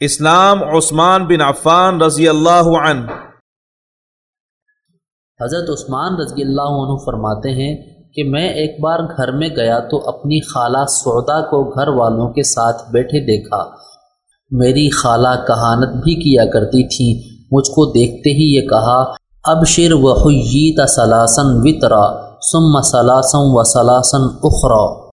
اسلام عثمان بن عفان رضی اللہ عنہ۔ حضرت عثمان رضی اللہ عنہ فرماتے ہیں کہ میں ایک بار گھر میں گیا تو اپنی خالہ سودا کو گھر والوں کے ساتھ بیٹھے دیکھا۔ میری خالہ کہانت بھی کیا کرتی تھی، مجھ کو دیکھتے ہی یہ کہا اب شر و حییت سلاسن وطرا سم سلاسن و سلاسن اخرا۔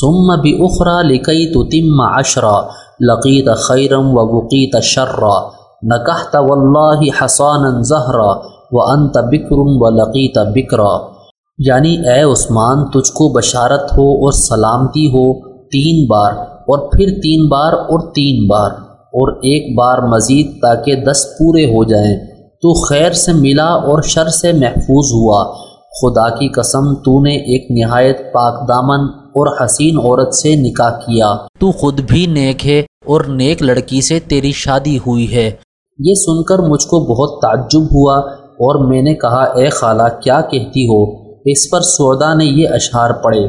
سم بھی اخرا لکئی تو تم عشرا۔ لقیت خیرم و وقیت شرا، نکحت واللہ حسانا زہرا و انت بکرم و لقیت بکرا۔ یعنی اے عثمان، تجھ کو بشارت ہو اور سلامتی ہو تین بار، اور پھر تین بار اور تین بار، اور ایک بار مزید تاکہ دس پورے ہو جائیں۔ تو خیر سے ملا اور شر سے محفوظ ہوا۔ خدا کی قسم، تو نے ایک نہایت پاک دامن اور حسین عورت سے نکاح کیا۔ تو خود بھی نیک ہے اور نیک لڑکی سے تیری شادی ہوئی ہے۔ یہ سن کر مجھ کو بہت تعجب ہوا اور میں نے کہا، اے خالہ، کیا کہتی ہو؟ اس پر سودا نے یہ اشعار پڑھے۔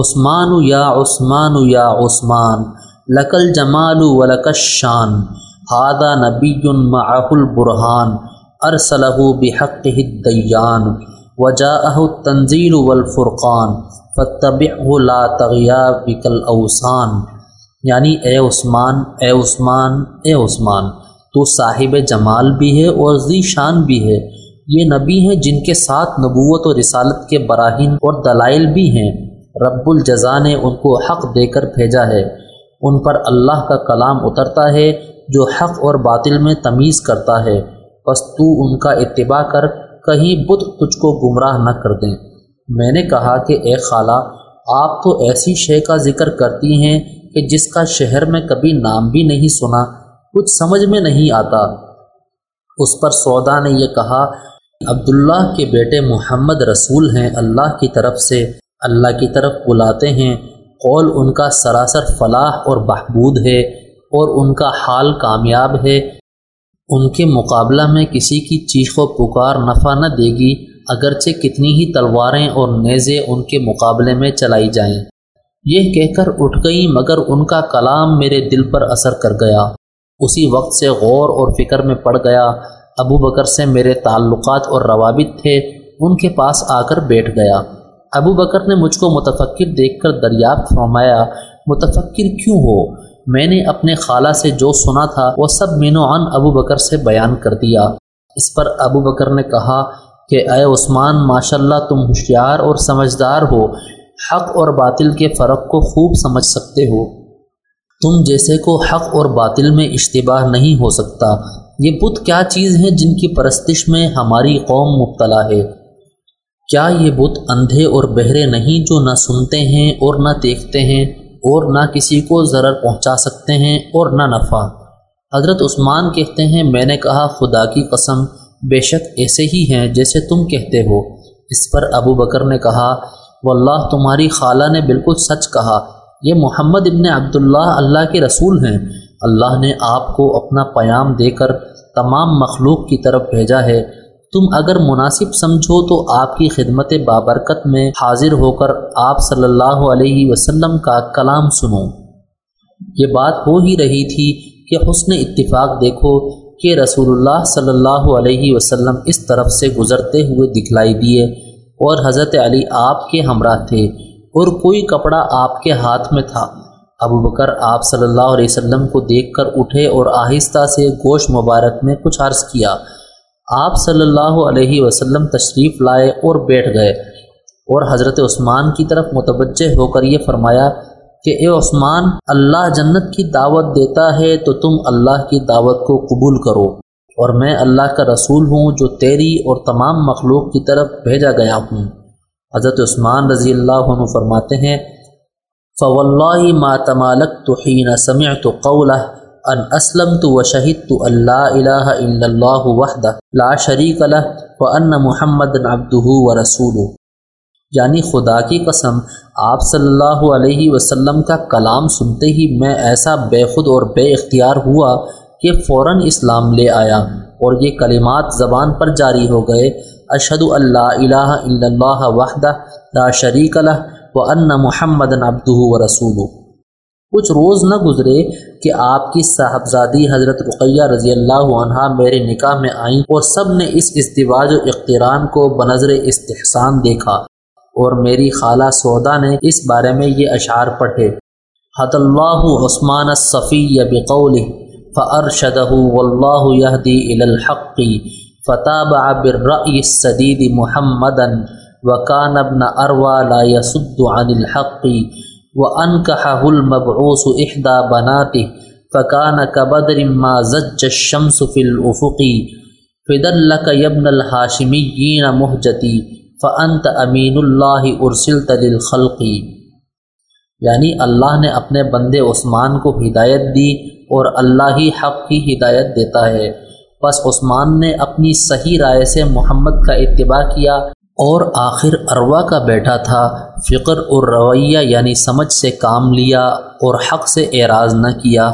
عثمان یا عثمان یا عثمان لکل جمال و شان ہادہ نبی معاف البرحان ارسلہ بحق الدیان۔ وجاءہ تنزیل والفرقان فتبعہ لا تغیا بکل اوسان یعنی اے عثمان اے عثمان اے عثمان، تو صاحب جمال بھی ہے اور ذی شان بھی ہے۔ یہ نبی ہیں جن کے ساتھ نبوت و رسالت کے براہین اور دلائل بھی ہیں۔ رب الجزا نے ان کو حق دے کر بھیجا ہے۔ ان پر اللہ کا کلام اترتا ہے جو حق اور باطل میں تمیز کرتا ہے۔ بس تو ان کا اتباع کر کہیں بت تجھ کو گمراہ نہ کر دیں۔ میں نے کہا کہ اے خالہ، آپ تو ایسی شے کا ذکر کرتی ہیں کہ جس کا شہر میں کبھی نام بھی نہیں سنا، کچھ سمجھ میں نہیں آتا۔ اس پر سودا نے یہ کہا، عبداللہ کے بیٹے محمد رسول ہیں اللہ کی طرف سے۔ اللہ کی طرف بلاتے ہیں۔ قول ان کا سراسر فلاح اور بہبود ہے اور ان کا حال کامیاب ہے۔ ان کے مقابلہ میں کسی کی چیخ و پکار نفع نہ دے گی، اگرچہ کتنی ہی تلواریں اور نیزے ان کے مقابلے میں چلائی جائیں۔ یہ کہہ کر اٹھ گئی مگر ان کا کلام میرے دل پر اثر کر گیا۔ اسی وقت سے غور اور فکر میں پڑ گیا۔ ابو بکر سے میرے تعلقات اور روابط تھے، ان کے پاس آ کر بیٹھ گیا۔ ابو بکر نے مجھ کو متفکر دیکھ کر دریافت فرمایا، متفکر کیوں ہو؟ میں نے اپنے خالہ سے جو سنا تھا، وہ سب مینو عن ابو بکر سے بیان کر دیا۔ اس پر ابو بکر نے کہا کہ، اے عثمان ماشاء اللہ تم ہوشیار اور سمجھدار ہو۔ حق اور باطل کے فرق کو خوب سمجھ سکتے ہو۔ تم جیسے کو حق اور باطل میں اشتباہ نہیں ہو سکتا۔ یہ بت کیا چیز ہیں جن کی پرستش میں ہماری قوم مبتلا ہے؟ کیا یہ بت اندھے اور بہرے نہیں جو نہ سنتے ہیں اور نہ دیکھتے ہیں؟ اور نہ کسی کو ضرر پہنچا سکتے ہیں اور نہ نفع۔ حضرت عثمان کہتے ہیں، میں نے کہا، خدا کی قسم، بے شک ایسے ہی ہیں جیسے تم کہتے ہو۔ اس پر ابو بکر نے کہا، واللہ، تمہاری خالہ نے بالکل سچ کہا، یہ محمد ابن عبداللہ اللہ کے رسول ہیں۔ اللہ نے آپ کو اپنا پیام دے کر تمام مخلوق کی طرف بھیجا ہے۔ تم اگر مناسب سمجھو تو آپ کی خدمت بابرکت میں حاضر ہو کر آپ صلی اللہ علیہ وسلم کا کلام سنو۔ یہ بات ہو ہی رہی تھی کہ حسن اتفاق دیکھو کہ رسول اللہ صلی اللہ علیہ وسلم اس طرف سے گزرتے ہوئے دکھلائی دیے اور حضرت علی آپ کے ہمراہ تھے اور کوئی کپڑا آپ کے ہاتھ میں تھا۔ ابو بکر آپ صلی اللہ علیہ وسلم کو دیکھ کر اٹھے اور آہستہ سے گوشت مبارک میں کچھ عرض کیا۔ آپ صلی اللہ علیہ وسلم تشریف لائے اور بیٹھ گئے اور حضرت عثمان کی طرف متوجہ ہو کر یہ فرمایا کہ اے عثمان، اللہ جنت کی دعوت دیتا ہے تو تم اللہ کی دعوت کو قبول کرو اور میں اللہ کا رسول ہوں جو تیری اور تمام مخلوق کی طرف بھیجا گیا ہوں۔ حضرت عثمان رضی اللہ عنہ فرماتے ہیں فواللہ ما تمالک تو حین سمعت قولہ ان اسلم تو و شہید تو اللہ الہ الا اللہ وحدہ لا شریک لہ و ان محمد ابدہ و رسول یعنی خدا کی قسم، آپ صلی اللہ علیہ وسلم کا کلام سنتے ہی میں ایسا بے خود اور بے اختیار ہوا کہ فوراً اسلام لے آیا اور یہ کلمات زبان پر جاری ہو گئے۔ اشہد اللہ الہ الا اللہ وحدہ لا شریک لہ و ان محمد ابدہ و رسول کچھ روز نہ گزرے کہ آپ کی صاحبزادی حضرت رقیہ رضی اللہ عنہ میرے نکاح میں آئیں اور سب نے اس ازدواج و اقتران کو بنظر استحسان دیکھا اور میری خالہ سودا نے اس بارے میں یہ اشعار پڑھے۔ حد اللہ عثمان صفی بقول فرشدہ واللہ یہدی الحق فتح بالرأی السدید محمدن وکان ابن اروا لا يسد عن الحق و ان المبعوث احدا بناته فکان قبدر ما زج الشمس في الافق فدل لك يبن الحاشميين مهجتي فانت امین اللہ ارسلت للخلق یعنی اللہ نے اپنے بندے عثمان کو ہدایت دی اور اللہ ہی حق کی ہدایت دیتا ہے۔ بس عثمان نے اپنی صحیح رائے سے محمد کا اتباع کیا۔ اور آخر اروا کا بیٹا تھا، فقر اور رویہ یعنی سمجھ سے کام لیا اور حق سے اعراض نہ کیا۔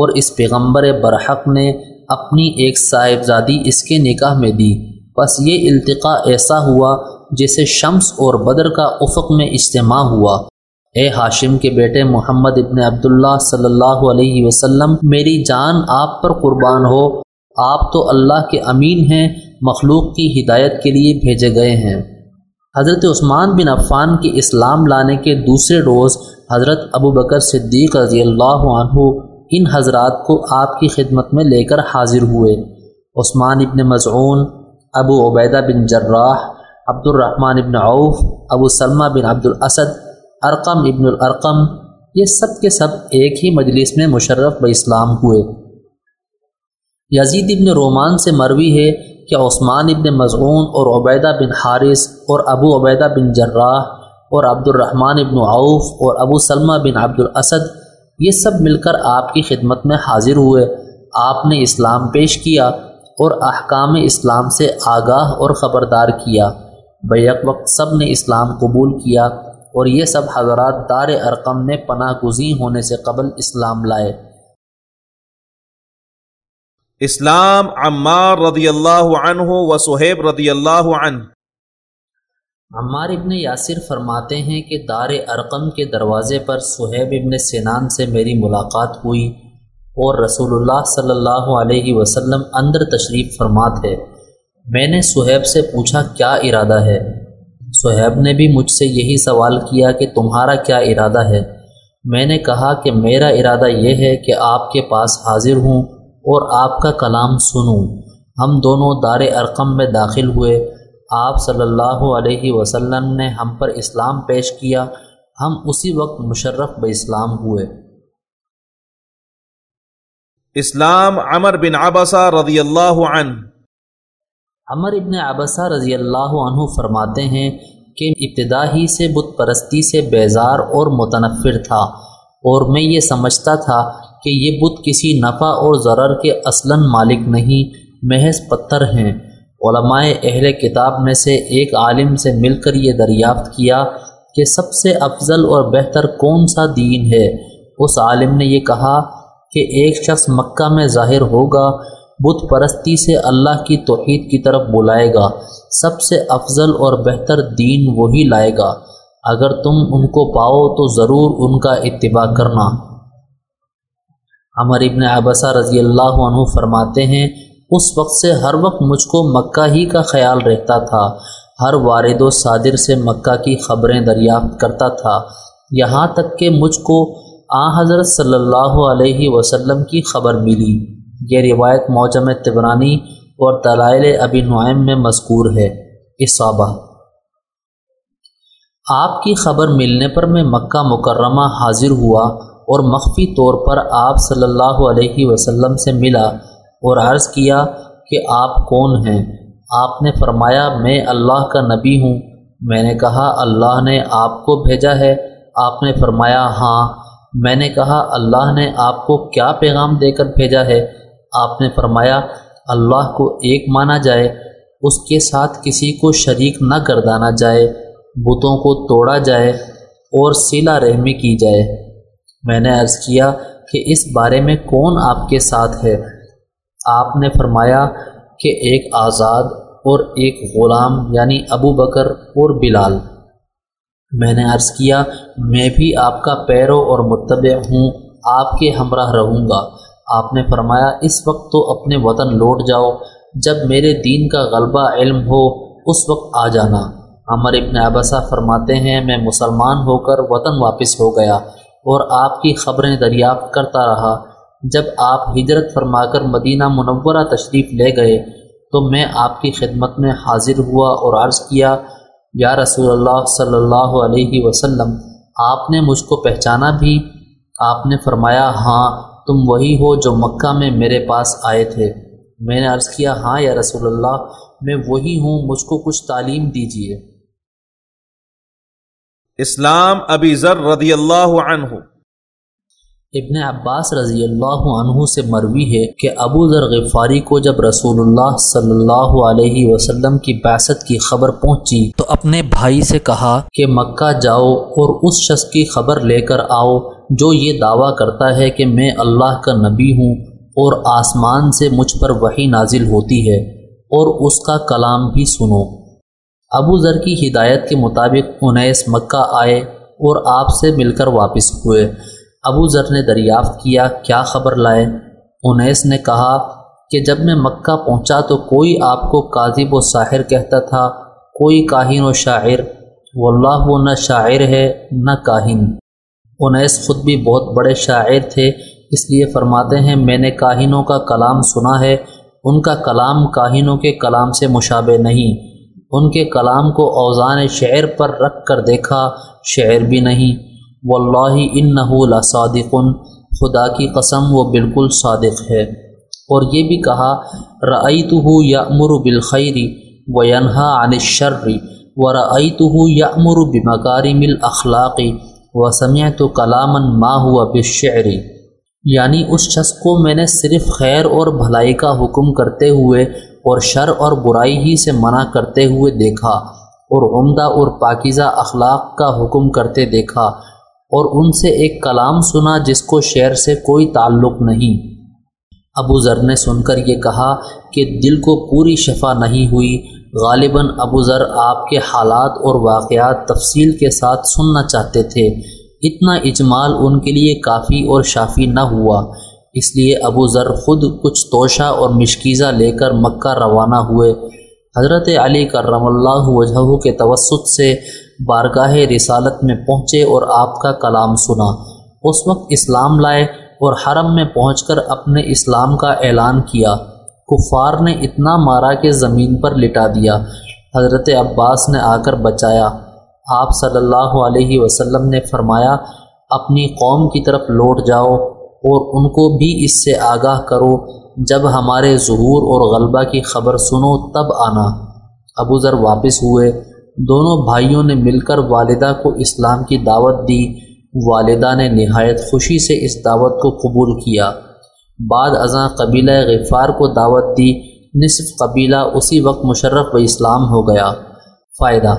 اور اس پیغمبر برحق نے اپنی ایک صاحبزادی اس کے نکاح میں دی۔ بس یہ التقاء ایسا ہوا جیسے شمس اور بدر کا افق میں اجتماع ہوا۔ اے ہاشم کے بیٹے محمد ابن عبداللہ صلی اللہ علیہ وسلم، میری جان آپ پر قربان ہو۔ آپ تو اللہ کے امین ہیں مخلوق کی ہدایت کے لیے بھیجے گئے ہیں۔ حضرت عثمان بن عفان کے اسلام لانے کے دوسرے روز حضرت ابو بکر صدیق رضی اللہ عنہ ان حضرات کو آپ کی خدمت میں لے کر حاضر ہوئے۔ عثمان ابن مضعون ابو عبیدہ بن جراح عبد الرحمن ابن عوف، ابو سلمہ بن عبد الاسد، ارقم ابن الارقم، یہ سب کے سب ایک ہی مجلس میں مشرف ب اسلام ہوئے۔ یزید ابن رومان سے مروی ہے کہ عثمان ابن مضعون اور عبیدہ بن حارث اور ابو عبیدہ بن جراح اور عبد الرحمن ابن عوف اور ابو سلمہ بن عبد الاسد یہ سب مل کر آپ کی خدمت میں حاضر ہوئے۔ آپ نے اسلام پیش کیا اور احکام اسلام سے آگاہ اور خبردار کیا۔ بیک وقت سب نے اسلام قبول کیا اور یہ سب حضرات دار ارقم میں پناہ گزین ہونے سے قبل اسلام لائے۔ اسلام عمار رضی اللہ عنہ و صہیب رضی اللہ عنہ۔ عمار ابن یاسر فرماتے ہیں کہ دار ارقم کے دروازے پر صہیب ابن سنان سے میری ملاقات ہوئی اور رسول اللہ صلی اللہ علیہ وسلم اندر تشریف فرمات ہے۔ میں نے صہیب سے پوچھا، کیا ارادہ ہے؟ صہیب نے بھی مجھ سے یہی سوال کیا کہ تمہارا کیا ارادہ ہے؟ میں نے کہا کہ میرا ارادہ یہ ہے کہ آپ کے پاس حاضر ہوں اور آپ کا کلام سنوں ہم دونوں دار ارقم میں داخل ہوئے۔ آپ صلی اللہ علیہ وسلم نے ہم پر اسلام پیش کیا۔ ہم اسی وقت مشرف ب اسلام ہوئے۔ اسلام عمر بن عبسہ رضی اللہ عنہ۔ عمر ابن عبسہ رضی اللہ عنہ فرماتے ہیں کہ ابتدا ہی سے بت پرستی سے بیزار اور متنفر تھا اور میں یہ سمجھتا تھا کہ یہ بت کسی نفع اور ضرر کے اصلاً مالک نہیں، محض پتھر ہیں۔ علماء اہل کتاب میں سے ایک عالم سے مل کر یہ دریافت کیا کہ سب سے افضل اور بہتر کون سا دین ہے۔ اس عالم نے یہ کہا کہ ایک شخص مکہ میں ظاہر ہوگا، بت پرستی سے اللہ کی توحید کی طرف بلائے گا۔ سب سے افضل اور بہتر دین وہی لائے گا۔ اگر تم ان کو پاؤ تو ضرور ان کا اتباع کرنا۔ عمر ابن عبسہ رضی اللہ عنہ فرماتے ہیں، اس وقت سے ہر وقت مجھ کو مکہ ہی کا خیال رہتا تھا۔ ہر وارد و صادر سے مکہ کی خبریں دریافت کرتا تھا۔ یہاں تک کہ مجھ کو آ حضرت صلی اللہ علیہ وسلم کی خبر ملی۔ یہ روایت موجم تبرانی اور دلائل ابی نعیم میں مذکور ہے۔ اصابہ۔ آپ کی خبر ملنے پر میں مکہ مکرمہ حاضر ہوا۔ اور مخفی طور پر آپ صلی اللہ علیہ وسلم سے ملا اور عرض کیا کہ آپ کون ہیں؟ آپ نے فرمایا، میں اللہ کا نبی ہوں۔ میں نے کہا، اللہ نے آپ کو بھیجا ہے۔ آپ نے فرمایا ہاں۔ میں نے کہا، اللہ نے آپ کو کیا پیغام دے کر بھیجا ہے؟ آپ نے فرمایا، اللہ کو ایک مانا جائے، اس کے ساتھ کسی کو شریک نہ گردانا جائے، بتوں کو توڑا جائے اور سیلا رحمی کی جائے۔ میں نے عرض کیا کہ اس بارے میں کون آپ کے ساتھ ہے؟ آپ نے فرمایا کہ ایک آزاد اور ایک غلام یعنی ابو بکر اور بلال۔ میں نے عرض کیا، میں بھی آپ کا پیرو اور متبع ہوں، آپ کے ہمراہ رہوں گا۔ آپ نے فرمایا، اس وقت تو اپنے وطن لوٹ جاؤ، جب میرے دین کا غلبہ علم ہو، اس وقت آ جانا۔ عمر ابن عبسہ فرماتے ہیں، میں مسلمان ہو کر وطن واپس ہو گیا۔ اور آپ کی خبریں دریافت کرتا رہا۔ جب آپ ہجرت فرما کر مدینہ منورہ تشریف لے گئے، تو میں آپ کی خدمت میں حاضر ہوا اور عرض کیا، یا رسول اللہ صلی اللہ علیہ وسلم، آپ نے مجھ کو پہچانا بھی؟ آپ نے فرمایا ہاں تم وہی ہو جو مکہ میں میرے پاس آئے تھے۔ میں نے عرض کیا ہاں یا رسول اللہ، میں وہی ہوں، مجھ کو کچھ تعلیم دیجیے اسلام ابی ذر رضی اللہ عنہ۔ ابن عباس رضی اللہ عنہ سے مروی ہے کہ ابو ذر غفاری کو جب رسول اللہ صلی اللہ علیہ وسلم کی بیست کی خبر پہنچی تو اپنے بھائی سے کہا کہ مکہ جاؤ اور اس شخص کی خبر لے کر آؤ جو یہ دعویٰ کرتا ہے کہ میں اللہ کا نبی ہوں اور آسمان سے مجھ پر وہی نازل ہوتی ہے اور اس کا کلام بھی سنو۔ ابو ذر کی ہدایت کے مطابق انیس مکہ آئے اور آپ سے مل کر واپس ہوئے۔ ابو ذر نے دریافت کیا کیا خبر لائے انیس نے کہا کہ جب میں مکہ پہنچا تو کوئی آپ کو کاذب و ساحر کہتا تھا، کوئی کاہن و شاعر۔ واللہ وہ نہ شاعر ہے، نہ کاہن۔ انیس خود بھی بہت بڑے شاعر تھے، اس لیے فرماتے ہیں، میں نے کاہنوں کا کلام سنا ہے۔ ان کا کلام کاہنوں کے کلام سے مشابہ نہیں۔ ان کے کلام کو اوزان شعر پر رکھ کر دیکھا، شعر بھی نہیں۔ واللہ انہو لصادق خدا کی قسم وہ بالکل صادق ہے۔ اور یہ بھی کہا رعیتہ یأمر بالخیر وینہا عن الشر ورعیتہ یأمر بمکارم الاخلاق وسمعت کلاما ما ہوا بالشعر۔ یعنی اس شخص کو میں نے صرف خیر اور بھلائی کا حکم کرتے ہوئے اور شر اور برائی ہی سے منع کرتے ہوئے دیکھا اور عمدہ اور پاکیزہ اخلاق کا حکم کرتے دیکھا اور ان سے ایک کلام سنا جس کو شعر سے کوئی تعلق نہیں۔ ابو ذر نے سن کر یہ کہا کہ دل کو پوری شفا نہیں ہوئی۔ غالباً ابو ذر آپ کے حالات اور واقعات تفصیل کے ساتھ سننا چاہتے تھے۔ اتنا اجمال ان کے لیے کافی اور شافی نہ ہوا۔ اس لیے ابو ذر خود کچھ توشہ اور مشکیزہ لے کر مکہ روانہ ہوئے۔ حضرت علی کرم اللہ وجہ کے توسط سے بارگاہ رسالت میں پہنچے اور آپ کا کلام سنا۔ اس وقت اسلام لائے اور حرم میں پہنچ کر اپنے اسلام کا اعلان کیا۔ کفار نے اتنا مارا کہ زمین پر لٹا دیا۔ حضرت عباس نے آ کر بچایا۔ آپ صلی اللہ علیہ وسلم نے فرمایا، اپنی قوم کی طرف لوٹ جاؤ۔ اور ان کو بھی اس سے آگاہ کرو۔ جب ہمارے ظہور اور غلبہ کی خبر سنو، تب آنا۔ ابو ذر واپس ہوئے۔ دونوں بھائیوں نے مل کر والدہ کو اسلام کی دعوت دی۔ والدہ نے نہایت خوشی سے اس دعوت کو قبول کیا۔ بعد ازاں قبیلہ غفار کو دعوت دی۔ نصف قبیلہ اسی وقت مشرف و اسلام ہو گیا۔ فائدہ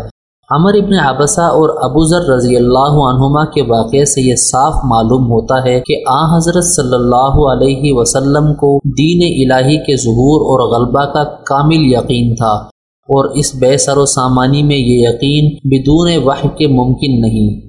عمر ابن عبسہ اور ابو ذر رضی اللہ عنہما کے واقعے سے یہ صاف معلوم ہوتا ہے کہ آ حضرت صلی اللہ علیہ وسلم کو دین الہی کے ظہور اور غلبہ کا کامل یقین تھا اور اس بے سر و سامانی میں یہ یقین بدون وحی کے ممکن نہیں۔